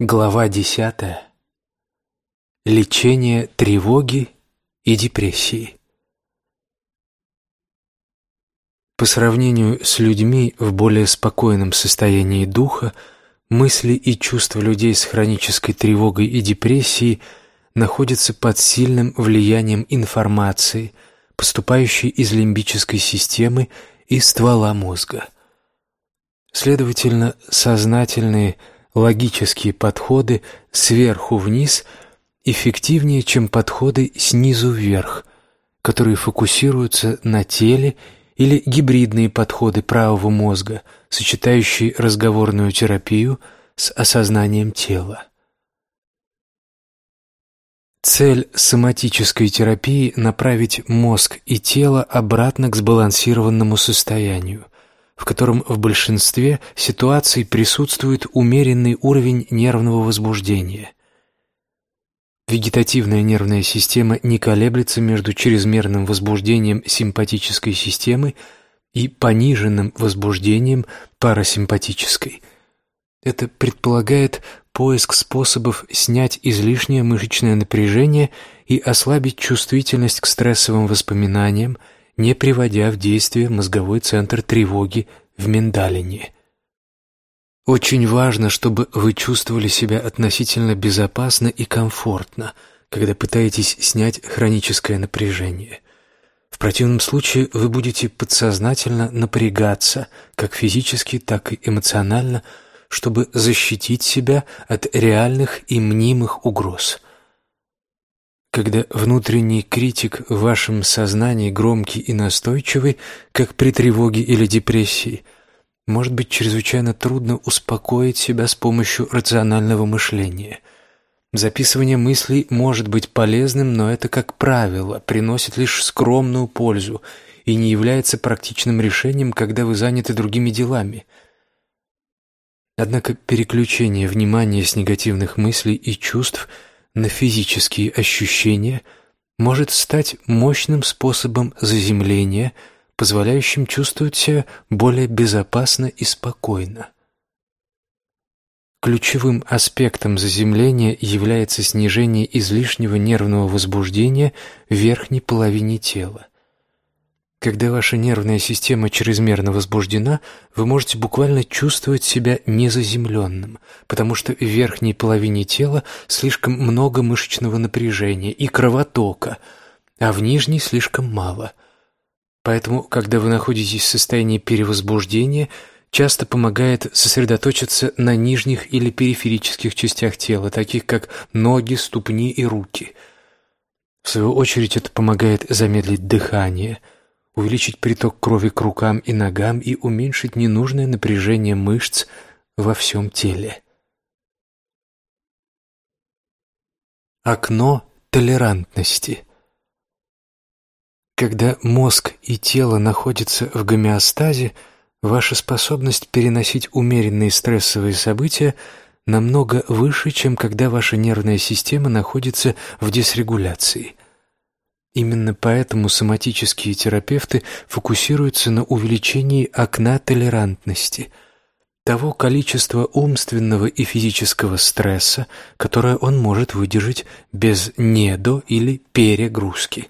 Глава десятая. Лечение тревоги и депрессии. По сравнению с людьми в более спокойном состоянии духа, мысли и чувства людей с хронической тревогой и депрессией находятся под сильным влиянием информации, поступающей из лимбической системы и ствола мозга. Следовательно, сознательные – логические подходы сверху вниз эффективнее, чем подходы снизу вверх, которые фокусируются на теле или гибридные подходы правого мозга, сочетающие разговорную терапию с осознанием тела. Цель соматической терапии – направить мозг и тело обратно к сбалансированному состоянию – в котором в большинстве ситуаций присутствует умеренный уровень нервного возбуждения. Вегетативная нервная система не колеблется между чрезмерным возбуждением симпатической системы и пониженным возбуждением парасимпатической. Это предполагает поиск способов снять излишнее мышечное напряжение и ослабить чувствительность к стрессовым воспоминаниям – не приводя в действие мозговой центр тревоги в миндалине. Очень важно, чтобы вы чувствовали себя относительно безопасно и комфортно, когда пытаетесь снять хроническое напряжение. В противном случае вы будете подсознательно напрягаться, как физически, так и эмоционально, чтобы защитить себя от реальных и мнимых угроз – когда внутренний критик в вашем сознании громкий и настойчивый, как при тревоге или депрессии, может быть чрезвычайно трудно успокоить себя с помощью рационального мышления. Записывание мыслей может быть полезным, но это, как правило, приносит лишь скромную пользу и не является практичным решением, когда вы заняты другими делами. Однако переключение внимания с негативных мыслей и чувств – на физические ощущения может стать мощным способом заземления, позволяющим чувствовать себя более безопасно и спокойно. Ключевым аспектом заземления является снижение излишнего нервного возбуждения в верхней половине тела. Когда ваша нервная система чрезмерно возбуждена, вы можете буквально чувствовать себя незаземленным, потому что в верхней половине тела слишком много мышечного напряжения и кровотока, а в нижней слишком мало. Поэтому, когда вы находитесь в состоянии перевозбуждения, часто помогает сосредоточиться на нижних или периферических частях тела, таких как ноги, ступни и руки. В свою очередь это помогает замедлить дыхание – увеличить приток крови к рукам и ногам и уменьшить ненужное напряжение мышц во всем теле. Окно толерантности. Когда мозг и тело находятся в гомеостазе, ваша способность переносить умеренные стрессовые события намного выше, чем когда ваша нервная система находится в дисрегуляции – Именно поэтому соматические терапевты фокусируются на увеличении окна толерантности, того количества умственного и физического стресса, которое он может выдержать без недо или перегрузки.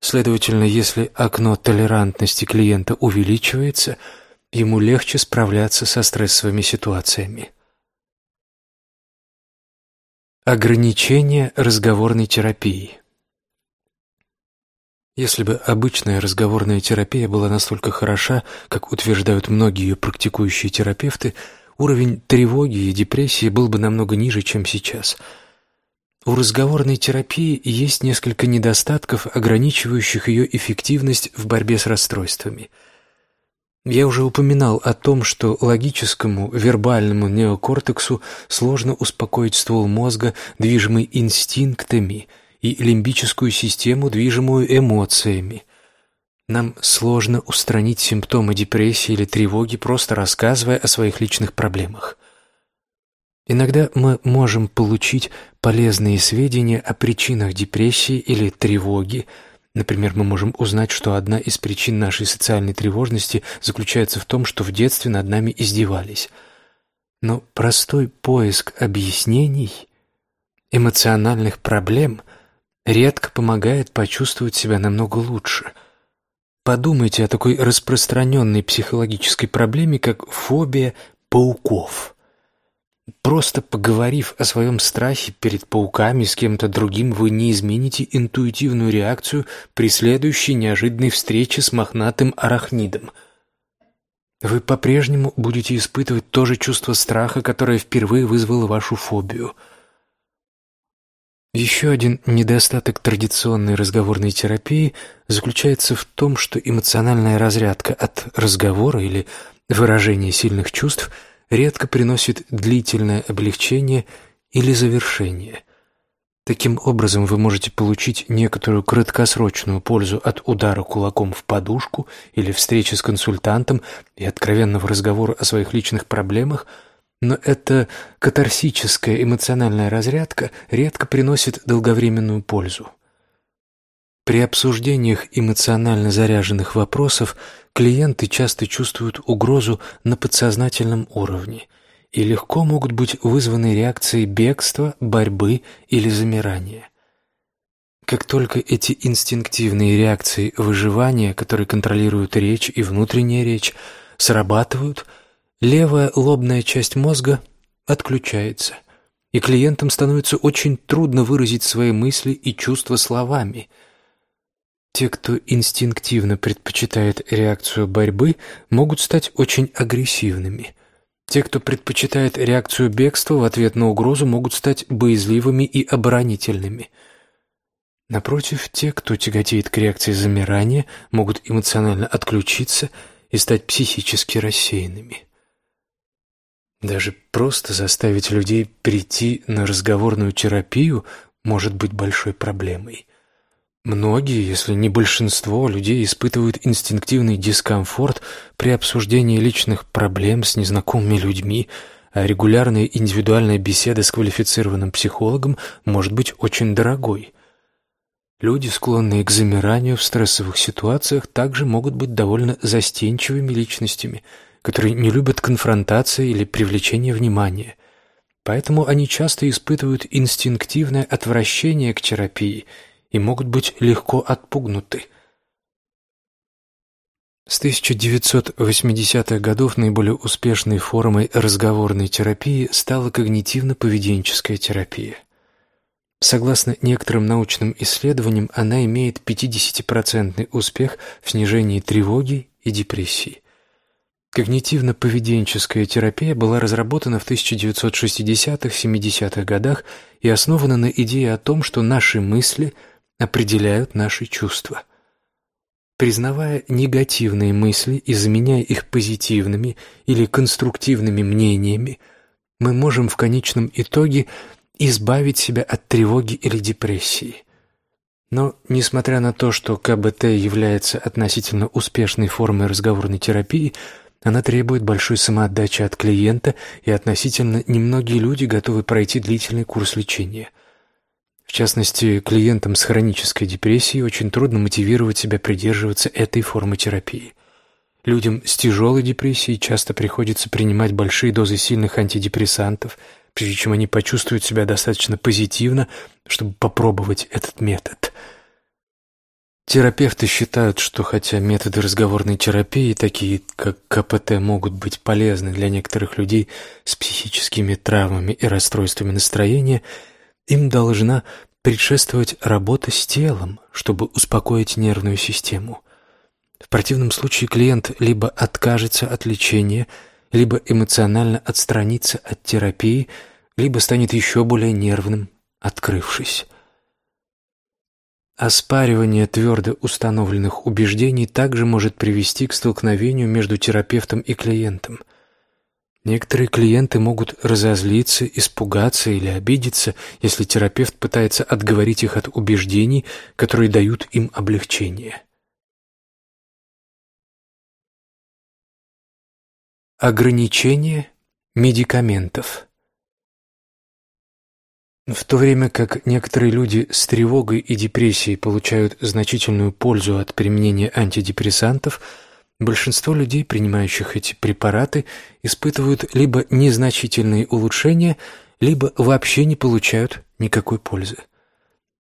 Следовательно, если окно толерантности клиента увеличивается, ему легче справляться со стрессовыми ситуациями. Ограничение разговорной терапии если бы обычная разговорная терапия была настолько хороша, как утверждают многие ее практикующие терапевты, уровень тревоги и депрессии был бы намного ниже, чем сейчас. У разговорной терапии есть несколько недостатков, ограничивающих ее эффективность в борьбе с расстройствами. Я уже упоминал о том, что логическому, вербальному неокортексу сложно успокоить ствол мозга, движимый инстинктами – и лимбическую систему, движимую эмоциями. Нам сложно устранить симптомы депрессии или тревоги, просто рассказывая о своих личных проблемах. Иногда мы можем получить полезные сведения о причинах депрессии или тревоги. Например, мы можем узнать, что одна из причин нашей социальной тревожности заключается в том, что в детстве над нами издевались – Но простой поиск объяснений, эмоциональных проблем редко помогает почувствовать себя намного лучше. Подумайте о такой распространенной психологической проблеме, как фобия пауков. Просто поговорив о своем страхе перед пауками с кем-то другим, вы не измените интуитивную реакцию при следующей неожиданной встрече с мохнатым арахнидом. Вы по-прежнему будете испытывать то же чувство страха, которое впервые вызвало вашу фобию. Еще один недостаток традиционной разговорной терапии заключается в том, что эмоциональная разрядка от разговора или выражения сильных чувств – редко приносит длительное облегчение или завершение. Таким образом, вы можете получить некоторую краткосрочную пользу от удара кулаком в подушку или встречи с консультантом и откровенного разговора о своих личных проблемах, но эта катарсическая эмоциональная разрядка редко приносит долговременную пользу. При обсуждениях эмоционально заряженных вопросов клиенты часто чувствуют угрозу на подсознательном уровне и легко могут быть вызваны реакцией бегства, борьбы или замирания. Как только эти инстинктивные реакции выживания, которые контролируют речь и внутренняя речь, срабатывают, левая лобная часть мозга отключается, и клиентам становится очень трудно выразить свои мысли и чувства словами – те, кто инстинктивно предпочитает реакцию борьбы, могут стать очень агрессивными. Те, кто предпочитает реакцию бегства в ответ на угрозу, могут стать боязливыми и оборонительными. Напротив, те, кто тяготеет к реакции замирания, могут эмоционально отключиться и стать психически рассеянными. Даже просто заставить людей прийти на разговорную терапию может быть большой проблемой. Многие, если не большинство людей испытывают инстинктивный дискомфорт при обсуждении личных проблем с незнакомыми людьми, а регулярная индивидуальная беседа с квалифицированным психологом может быть очень дорогой. Люди, склонные к замиранию в стрессовых ситуациях, также могут быть довольно застенчивыми личностями, которые не любят конфронтации или привлечения внимания. Поэтому они часто испытывают инстинктивное отвращение к терапии – и могут быть легко отпугнуты. С 1980-х годов наиболее успешной формой разговорной терапии стала когнитивно-поведенческая терапия. Согласно некоторым научным исследованиям, она имеет 50% успех в снижении тревоги и депрессии. Когнитивно-поведенческая терапия была разработана в 1960-70-х годах и основана на идее о том, что наши мысли – определяют наши чувства. Признавая негативные мысли и заменяя их позитивными или конструктивными мнениями, мы можем в конечном итоге избавить себя от тревоги или депрессии. Но, несмотря на то, что КБТ является относительно успешной формой разговорной терапии, она требует большой самоотдачи от клиента, и относительно немногие люди готовы пройти длительный курс лечения – в частности, клиентам с хронической депрессией очень трудно мотивировать себя придерживаться этой формы терапии. Людям с тяжелой депрессией часто приходится принимать большие дозы сильных антидепрессантов, прежде чем они почувствуют себя достаточно позитивно, чтобы попробовать этот метод. Терапевты считают, что хотя методы разговорной терапии, такие как КПТ, могут быть полезны для некоторых людей с психическими травмами и расстройствами настроения – им должна предшествовать работа с телом, чтобы успокоить нервную систему. В противном случае клиент либо откажется от лечения, либо эмоционально отстранится от терапии, либо станет еще более нервным, открывшись. Оспаривание твердо установленных убеждений также может привести к столкновению между терапевтом и клиентом – Некоторые клиенты могут разозлиться, испугаться или обидеться, если терапевт пытается отговорить их от убеждений, которые дают им облегчение. Ограничение медикаментов В то время как некоторые люди с тревогой и депрессией получают значительную пользу от применения антидепрессантов – Большинство людей, принимающих эти препараты, испытывают либо незначительные улучшения, либо вообще не получают никакой пользы.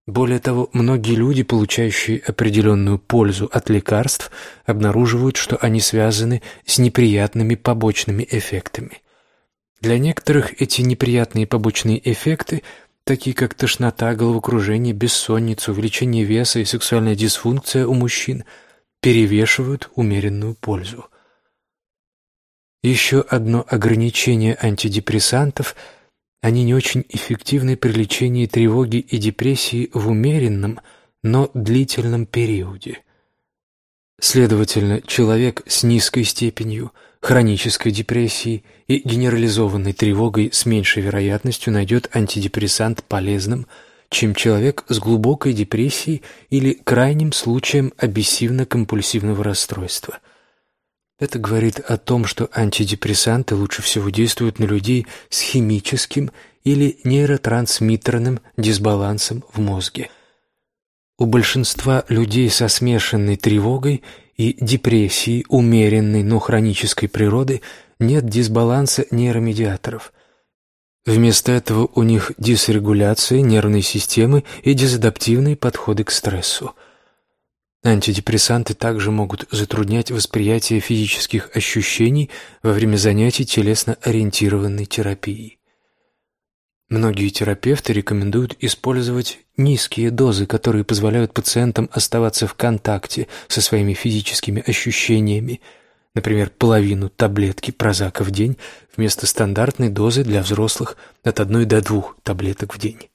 Более того, многие люди, получающие определенную пользу от лекарств, обнаруживают, что они связаны с неприятными побочными эффектами. Для некоторых эти неприятные побочные эффекты, такие как тошнота, головокружение, бессонница, увеличение веса и сексуальная дисфункция у мужчин, перевешивают умеренную пользу. Еще одно ограничение антидепрессантов – они не очень эффективны при лечении тревоги и депрессии в умеренном, но длительном периоде. Следовательно, человек с низкой степенью хронической депрессии и генерализованной тревогой с меньшей вероятностью найдет антидепрессант полезным, чем человек с глубокой депрессией или крайним случаем обессивно-компульсивного расстройства. Это говорит о том, что антидепрессанты лучше всего действуют на людей с химическим или нейротрансмиттерным дисбалансом в мозге. У большинства людей со смешанной тревогой и депрессией умеренной, но хронической природы нет дисбаланса нейромедиаторов. Вместо этого у них дисрегуляция нервной системы и дезадаптивные подходы к стрессу – Антидепрессанты также могут затруднять восприятие физических ощущений во время занятий телесно-ориентированной терапией. Многие терапевты рекомендуют использовать низкие дозы, которые позволяют пациентам оставаться в контакте со своими физическими ощущениями, например, половину таблетки прозака в день вместо стандартной дозы для взрослых от одной до двух таблеток в день.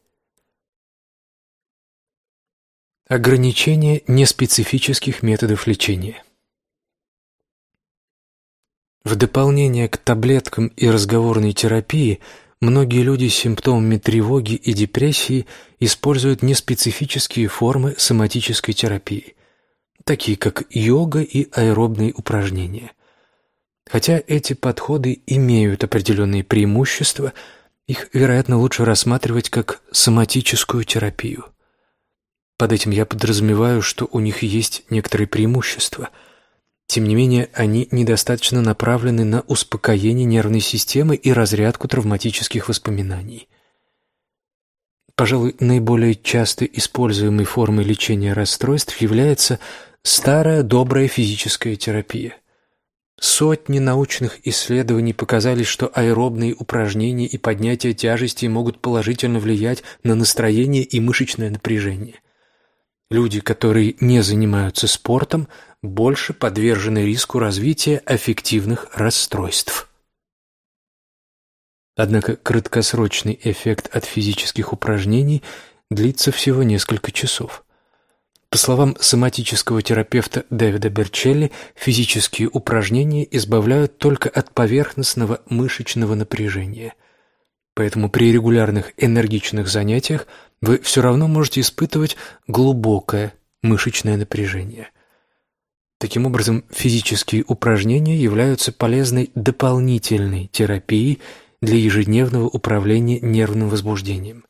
Ограничение неспецифических методов лечения. В дополнение к таблеткам и разговорной терапии многие люди с симптомами тревоги и депрессии используют неспецифические формы соматической терапии, такие как йога и аэробные упражнения. Хотя эти подходы имеют определенные преимущества, их, вероятно, лучше рассматривать как соматическую терапию – под этим я подразумеваю, что у них есть некоторые преимущества. Тем не менее, они недостаточно направлены на успокоение нервной системы и разрядку травматических воспоминаний. Пожалуй, наиболее часто используемой формой лечения расстройств является старая добрая физическая терапия. Сотни научных исследований показали, что аэробные упражнения и поднятие тяжести могут положительно влиять на настроение и мышечное напряжение – Люди, которые не занимаются спортом, больше подвержены риску развития аффективных расстройств. Однако краткосрочный эффект от физических упражнений длится всего несколько часов. По словам соматического терапевта Дэвида Берчелли, физические упражнения избавляют только от поверхностного мышечного напряжения. Поэтому при регулярных энергичных занятиях вы все равно можете испытывать глубокое мышечное напряжение. Таким образом, физические упражнения являются полезной дополнительной терапией для ежедневного управления нервным возбуждением.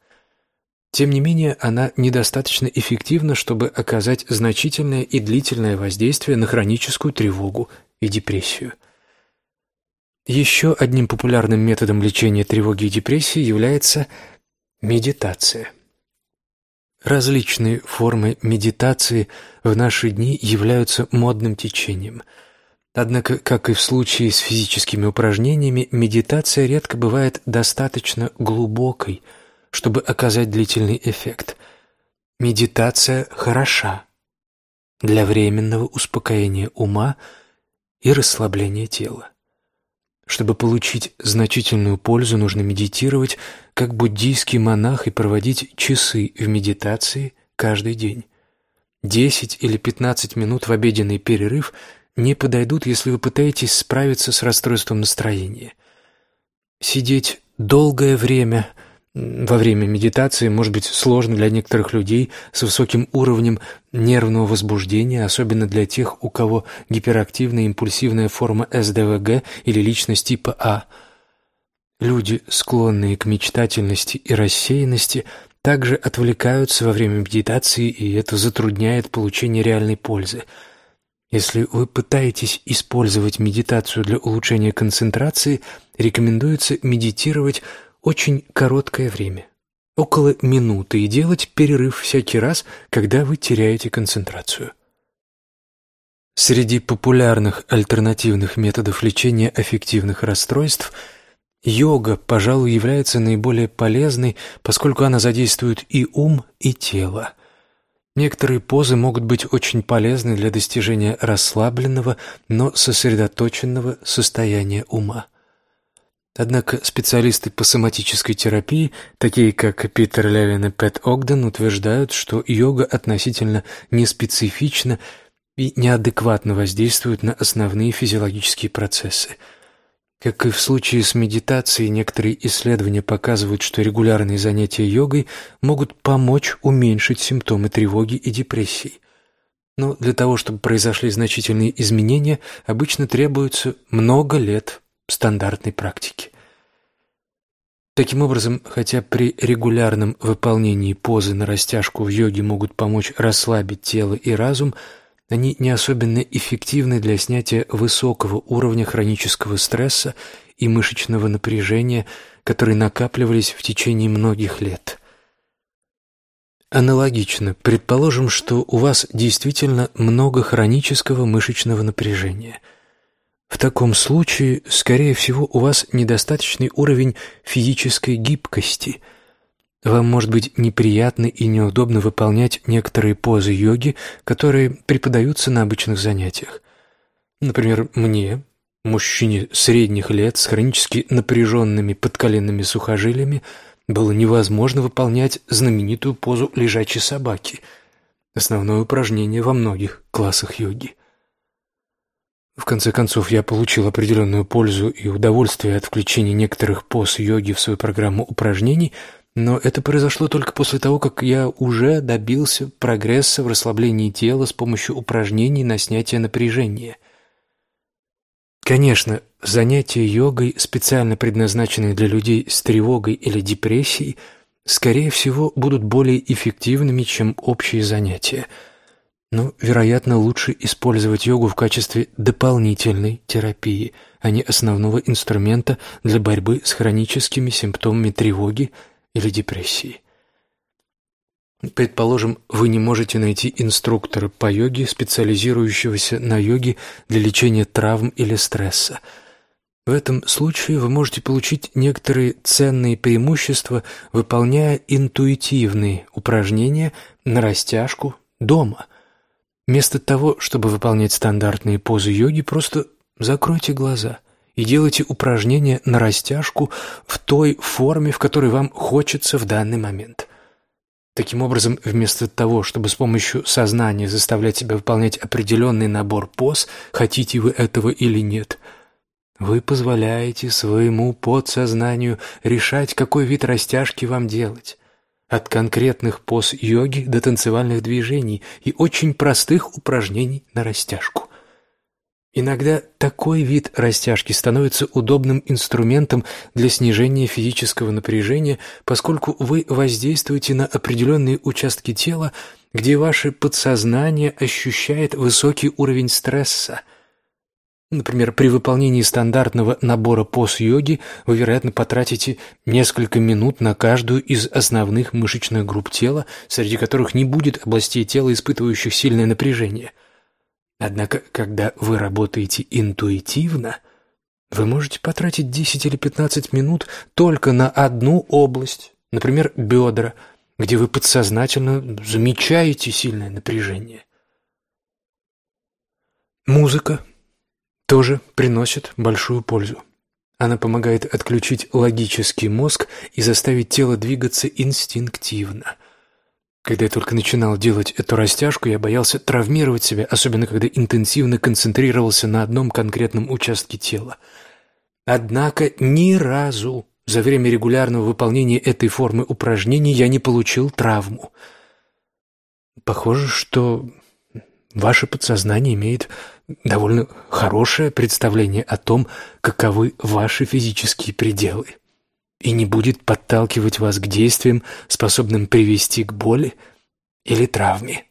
Тем не менее, она недостаточно эффективна, чтобы оказать значительное и длительное воздействие на хроническую тревогу и депрессию. Еще одним популярным методом лечения тревоги и депрессии является медитация – Различные формы медитации в наши дни являются модным течением. Однако, как и в случае с физическими упражнениями, медитация редко бывает достаточно глубокой, чтобы оказать длительный эффект. Медитация хороша для временного успокоения ума и расслабления тела. Чтобы получить значительную пользу, нужно медитировать, как буддийский монах, и проводить часы в медитации каждый день. 10 или 15 минут в обеденный перерыв не подойдут, если вы пытаетесь справиться с расстройством настроения. Сидеть долгое время – во время медитации может быть сложно для некоторых людей с высоким уровнем нервного возбуждения, особенно для тех, у кого гиперактивная импульсивная форма СДВГ или личность типа А. Люди, склонные к мечтательности и рассеянности, также отвлекаются во время медитации, и это затрудняет получение реальной пользы. Если вы пытаетесь использовать медитацию для улучшения концентрации, рекомендуется медитировать очень короткое время, около минуты, и делать перерыв всякий раз, когда вы теряете концентрацию. Среди популярных альтернативных методов лечения аффективных расстройств йога, пожалуй, является наиболее полезной, поскольку она задействует и ум, и тело. Некоторые позы могут быть очень полезны для достижения расслабленного, но сосредоточенного состояния ума. Однако специалисты по соматической терапии, такие как Питер Левин и Пэт Огден, утверждают, что йога относительно неспецифична и неадекватно воздействует на основные физиологические процессы. Как и в случае с медитацией, некоторые исследования показывают, что регулярные занятия йогой могут помочь уменьшить симптомы тревоги и депрессии. Но для того, чтобы произошли значительные изменения, обычно требуется много лет стандартной практики. Таким образом, хотя при регулярном выполнении позы на растяжку в йоге могут помочь расслабить тело и разум – они не особенно эффективны для снятия высокого уровня хронического стресса и мышечного напряжения, которые накапливались в течение многих лет. Аналогично, предположим, что у вас действительно много хронического мышечного напряжения. В таком случае, скорее всего, у вас недостаточный уровень физической гибкости – вам может быть неприятно и неудобно выполнять некоторые позы йоги, которые преподаются на обычных занятиях. Например, мне, мужчине средних лет с хронически напряженными подколенными сухожилиями, было невозможно выполнять знаменитую позу лежачей собаки, основное упражнение во многих классах йоги. В конце концов, я получил определенную пользу и удовольствие от включения некоторых поз йоги в свою программу упражнений – но это произошло только после того, как я уже добился прогресса в расслаблении тела с помощью упражнений на снятие напряжения. Конечно, занятия йогой, специально предназначенные для людей с тревогой или депрессией, скорее всего, будут более эффективными, чем общие занятия. Но, вероятно, лучше использовать йогу в качестве дополнительной терапии, а не основного инструмента для борьбы с хроническими симптомами тревоги, или депрессии. Предположим, вы не можете найти инструктора по йоге, специализирующегося на йоге для лечения травм или стресса. В этом случае вы можете получить некоторые ценные преимущества, выполняя интуитивные упражнения на растяжку дома. Вместо того, чтобы выполнять стандартные позы йоги, просто закройте глаза – и делайте упражнения на растяжку в той форме, в которой вам хочется в данный момент. Таким образом, вместо того, чтобы с помощью сознания заставлять себя выполнять определенный набор поз, хотите вы этого или нет, вы позволяете своему подсознанию решать, какой вид растяжки вам делать. От конкретных поз йоги до танцевальных движений и очень простых упражнений на растяжку. Иногда такой вид растяжки становится удобным инструментом для снижения физического напряжения, поскольку вы воздействуете на определенные участки тела, где ваше подсознание ощущает высокий уровень стресса. Например, при выполнении стандартного набора поз йоги вы, вероятно, потратите несколько минут на каждую из основных мышечных групп тела, среди которых не будет областей тела, испытывающих сильное напряжение – Однако, когда вы работаете интуитивно, вы можете потратить 10 или 15 минут только на одну область, например, бедра, где вы подсознательно замечаете сильное напряжение. Музыка тоже приносит большую пользу. Она помогает отключить логический мозг и заставить тело двигаться инстинктивно – когда я только начинал делать эту растяжку, я боялся травмировать себя, особенно когда интенсивно концентрировался на одном конкретном участке тела. Однако ни разу за время регулярного выполнения этой формы упражнений я не получил травму. Похоже, что ваше подсознание имеет довольно хорошее представление о том, каковы ваши физические пределы и не будет подталкивать вас к действиям, способным привести к боли или травме.